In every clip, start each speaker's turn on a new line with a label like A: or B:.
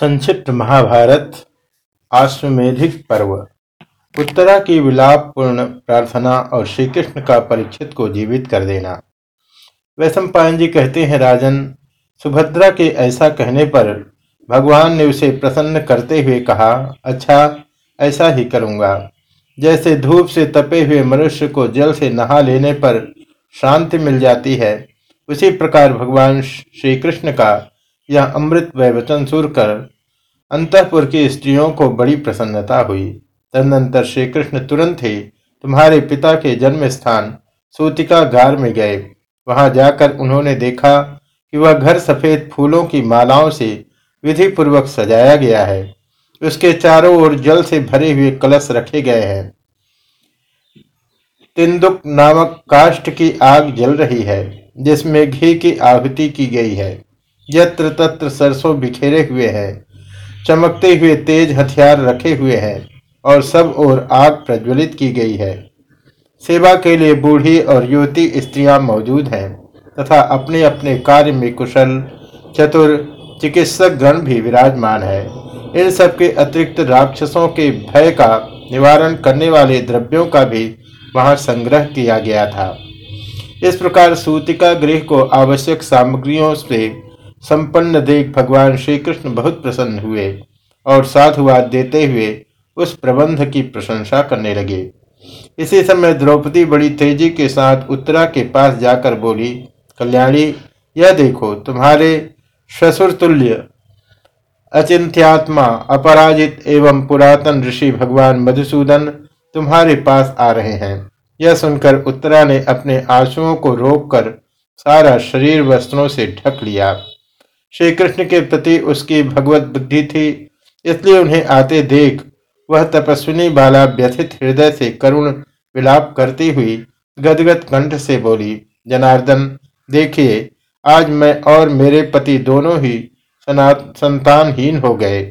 A: संक्षिप्त महाभारत आश्वेधिक पर्व। उत्तरा की विलाप पूर्ण प्रार्थना और श्री कृष्ण का परीक्षित को जीवित कर देना। वैश्व पायन जी कहते हैं, राजन, सुभद्रा के ऐसा कहने पर भगवान ने उसे प्रसन्न करते हुए कहा अच्छा ऐसा ही करूँगा। जैसे धूप से तपे हुए मनुष्य को जल से नहा लेने पर शांति मिल जाती है, उसी प्रकार भगवान श्री कृष्ण का यह अमृत वचन सुनकर अंतपुर की स्त्रियों को बड़ी प्रसन्नता हुई। तदनंतर श्री कृष्ण तुरंत ही तुम्हारे पिता के जन्म स्थान सूतिका गार में गए। वहाँ जाकर उन्होंने देखा कि वह घर सफ़ेद फूलों की मालाओं से विधि पूर्वक सजाया गया है। उसके चारों ओर जल से भरे हुए कलश रखे गए हैं। तिंदुक नामक काष्ठ की आग जल रही है, जिसमें घी की आहुति की गई है। यत्र तत्र सरसों बिखेरे हुए हैं, चमकते हुए तेज हथियार रखे हुए हैं, और सब ओर आग प्रज्वलित की गई है। सेवा के लिए बूढ़ी और युवती स्त्रियाँ मौजूद हैं, तथा अपने अपने कार्य में कुशल, चतुर, चिकित्सक गण भी विराजमान है। इन सब के अतिरिक्त राक्षसों के भय का निवारण करने वाले द्रव्यों का भी वहाँ संग्रह किया गया था। इस प्रकार सूतिका गृह को आवश्यक सामग्रियों से संपन्न देख भगवान श्री कृष्ण बहुत प्रसन्न हुए और साधुवाद देते हुए उस प्रबंध की प्रशंसा करने लगे। इसी समय द्रौपदी बड़ी तेज़ी के साथ उत्तरा के पास जाकर बोली, कल्याणी, यह देखो, तुम्हारे ससुर तुल्य अचिंत्यात्मा, अपराजित एवं पुरातन ऋषि भगवान मधुसूदन तुम्हारे पास आ रहे हैं। यह सुनकर उत्तरा ने अपने आंसुओं को रोककर सारा शरीर वस्त्रों से ढक लिया। श्री कृष्ण के प्रति उसकी भगवत बुद्धि थी, इसलिए उन्हें आते देख वह तपस्विनी बाला व्यथित हृदय से करुण विलाप करती हुई गदगद कंठ से बोली, जनार्दन, देखिए, आज मैं और मेरे पति दोनों ही संतानहीन हो गए।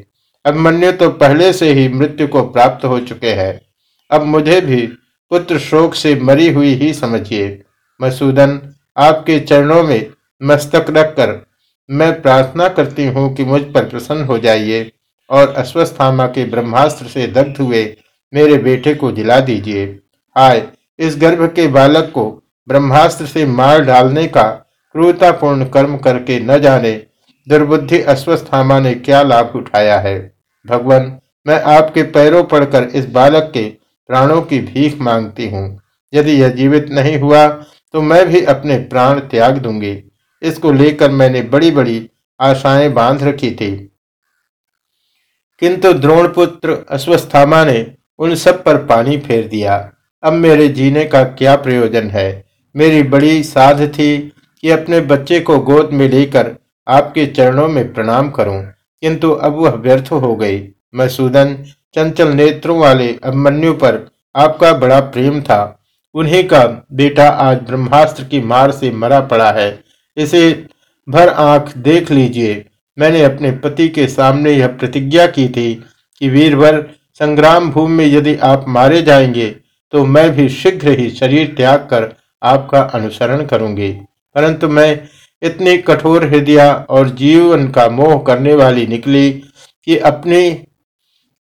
A: अभिमन्यु तो पहले से ही मृत्यु को प्राप्त हो चुके हैं। अब मुझे भी पुत्र शोक से मरी हुई ही समझिए। मसूदन, आपके चरणों में मस्तक रखकर मैं प्रार्थना करती हूँ कि मुझ पर प्रसन्न हो जाइए और अश्वस्थामा के ब्रह्मास्त्र से दग्ध हुए मेरे बेटे को जिला दीजिए। हाय इस गर्भ के बालक को ब्रह्मास्त्र से मार डालने का क्रूरतापूर्ण कर्म करके न जाने, दुर्बुद्धि अश्वस्थामा ने क्या लाभ उठाया है? भगवान, मैं आपके पैरों पड़कर इस बालक के प्राणों की भीख मांगती हूँ। यदि यह जीवित नहीं हुआ तो मैं भी अपने प्राण त्याग दूँगी। इसको लेकर मैंने बड़ी बड़ी आशाएँ बाँध रखी थी। किंतु द्रोणपुत्र अश्वस्थामा ने उन सब पर पानी फेर दिया। अब मेरे जीने का क्या प्रयोजन है? मेरी बड़ी साध थी कि अपने बच्चे को गोद में लेकर आपके चरणों में प्रणाम करूँ। किंतु अब वह व्यर्थ हो गई। मसूदन चंचल नेत्रों वाले अभिमन्यु पर आपका बड़ा प्रेम था। उन्हीं का बेटा आज ब्रह्मास्त्र की मार से मरा पड़ा है। इसे भर आँख देख लीजिए। मैंने अपने पति के सामने यह प्रतिज्ञा की थी कि वीरवर संग्राम भूमि में यदि आप मारे जाएँगे तो मैं भी शीघ्र ही शरीर त्याग कर आपका अनुसरण करूँगी। परंतु मैं इतनी कठोर हृदय और जीवन का मोह करने वाली निकली कि अपनी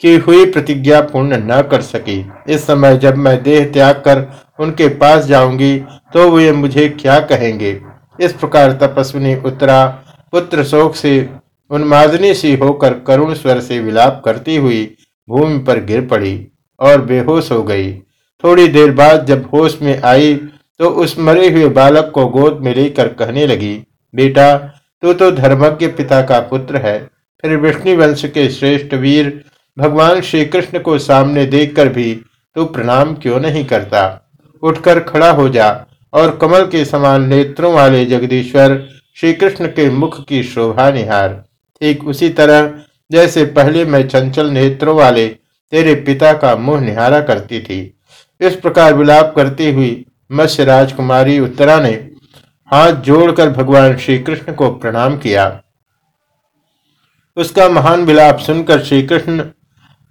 A: की हुई प्रतिज्ञा पूर्ण न कर सकी। इस समय जब मैं देह त्याग कर उनके पास जाऊँगी तो वे मुझे क्या कहेंगे? इस प्रकार तपस्विनी उत्तरा पुत्र शोक से उन्मादनी सी होकर करुण स्वर से विलाप करती हुई भूमि पर गिर पड़ी और बेहोश हो गई। थोड़ी देर बाद जब होश में आई तो उस मरे हुए बालक को गोद में लेकर कहने लगी, बेटा, तू तो धर्मज्ञ पिता का पुत्र है। फिर विष्णु वंश के श्रेष्ठ वीर भगवान श्री कृष्ण को सामने देखकर भी तू प्रणाम क्यों नहीं करता? उठकर खड़ा हो जा। और कमल के समान नेत्रों वाले जगदीश्वर श्री कृष्ण के मुख की शोभा निहार। ठीक उसी तरह जैसे पहले मैं चंचल नेत्रों वाले तेरे पिता का मुँह निहारा करती थी, इस प्रकार विलाप करती हुई मत्स्य राजकुमारी उत्तरा ने हाथ जोड़कर भगवान श्री कृष्ण को प्रणाम किया। उसका महान विलाप सुनकर श्री कृष्ण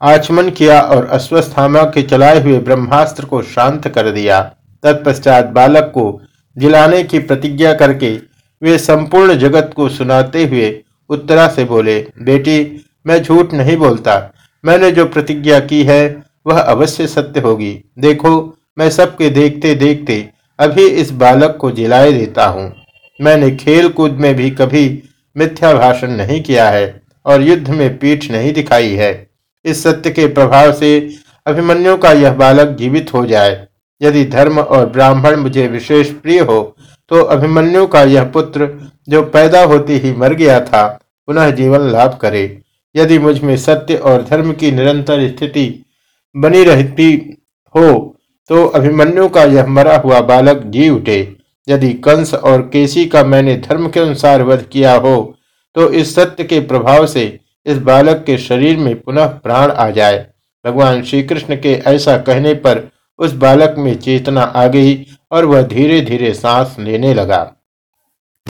A: आचमन किया और अश्वस्थामा के चलाए हुए ब्रह्मास्त्र को शांत कर दिया। तत्पश्चात बालक को जिलाने की प्रतिज्ञा करके वे संपूर्ण जगत को सुनाते हुए उत्तरा से बोले, बेटी, मैं झूठ नहीं बोलता। मैंने जो प्रतिज्ञा की है, वह अवश्य सत्य होगी। देखो, मैं सबके देखते देखते अभी इस बालक को जिलाए देता हूँ। मैंने खेल कूद में भी कभी मिथ्या भाषण नहीं किया है और युद्ध में पीठ नहीं दिखाई है। इस सत्य के प्रभाव से अभिमन्यु का यह बालक जीवित हो जाए। यदि धर्म और ब्राह्मण मुझे विशेष प्रिय हो तो अभिमन्यु का यह पुत्र जो पैदा होते ही मर गया था, पुनः जीवन लाभ करे। यदि मुझमें सत्य और धर्म की निरंतर स्थिति बनी रहती हो तो अभिमन्यु का यह मरा हुआ बालक जी उठे। यदि कंस और केसी का मैंने धर्म के अनुसार वध किया हो तो इस सत्य के प्रभाव से इस बालक के शरीर में पुनः प्राण आ जाए। भगवान श्री कृष्ण के ऐसा कहने पर उस बालक में चेतना आ गई और वह धीरे धीरे सांस लेने लगा।